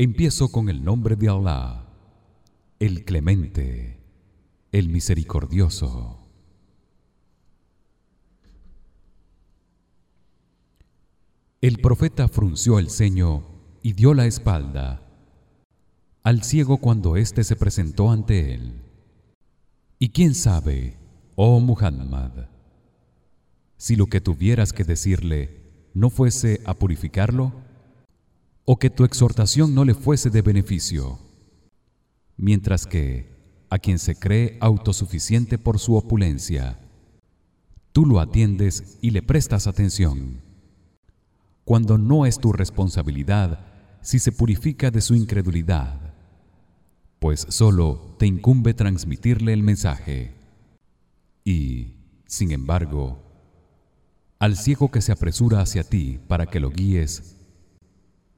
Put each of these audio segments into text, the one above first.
Empiezo con el nombre de Allah, el Clemente, el Misericordioso. El profeta frunció el ceño y dio la espalda al ciego cuando éste se presentó ante él. Y quién sabe, oh Muhammad, si lo que tuvieras que decirle no fuese a purificarlo o que tu exhortación no le fuese de beneficio, mientras que a quien se cree autosuficiente por su opulencia, tú lo atiendes y le prestas atención. Cuando no es tu responsabilidad si se purifica de su incredulidad pues solo te incumbe transmitirle el mensaje. Y sin embargo al ciego que se apresura hacia ti para que lo guíes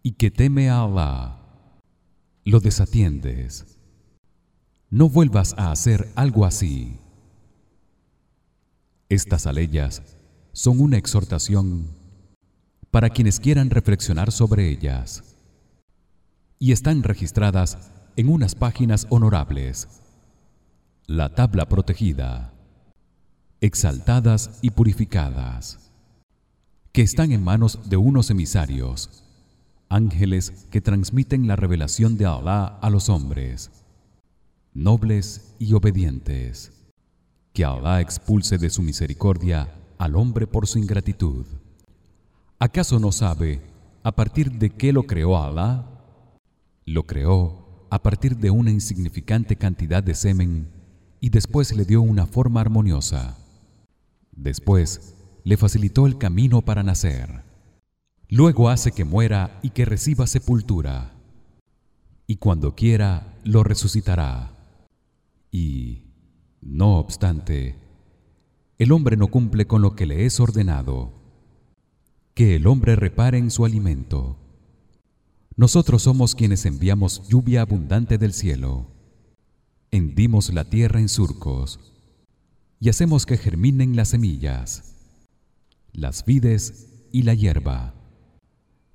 y que teme a Allah lo desatiendes. No vuelvas a hacer algo así. Estas aleyas son una exhortación para quienes quieran reflexionar sobre ellas y están registradas en unas páginas honorables. La tabla protegida exaltadas y purificadas que están en manos de unos emisarios ángeles que transmiten la revelación de Allah a los hombres nobles y obedientes que Allah expulse de su misericordia al hombre por su ingratitud ¿Acaso no sabe a partir de qué lo creó Allah? Lo creó a partir de una insignificante cantidad de semen y después le dio una forma armoniosa. Después le facilitó el camino para nacer. Luego hace que muera y que reciba sepultura. Y cuando quiera lo resucitará. Y no obstante, el hombre no cumple con lo que le es ordenado que el hombre repare en su alimento. Nosotros somos quienes enviamos lluvia abundante del cielo. Hendimos la tierra en surcos y hacemos que germinen las semillas, las vides y la hierba,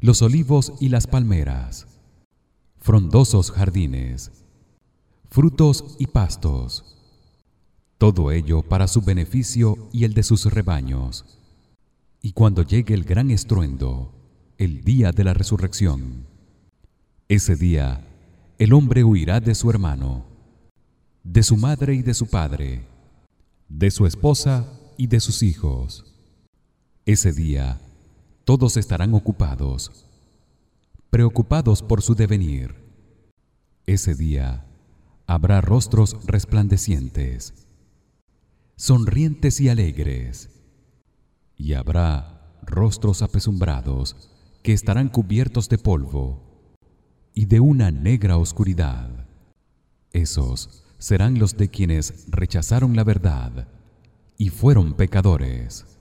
los olivos y las palmeras, frondosos jardines, frutos y pastos. Todo ello para su beneficio y el de sus rebaños. Y cuando llegue el gran estruendo el día de la resurrección ese día el hombre huirá de su hermano de su madre y de su padre de su esposa y de sus hijos. Ese día todos estarán ocupados preocupados por su devenir. Ese día habrá rostros resplandecientes sonrientes y alegres y habrá rostros apesumbrados que estarán cubiertos de polvo y de una negra oscuridad. Esos serán los de quienes rechazaron la verdad y fueron pecadores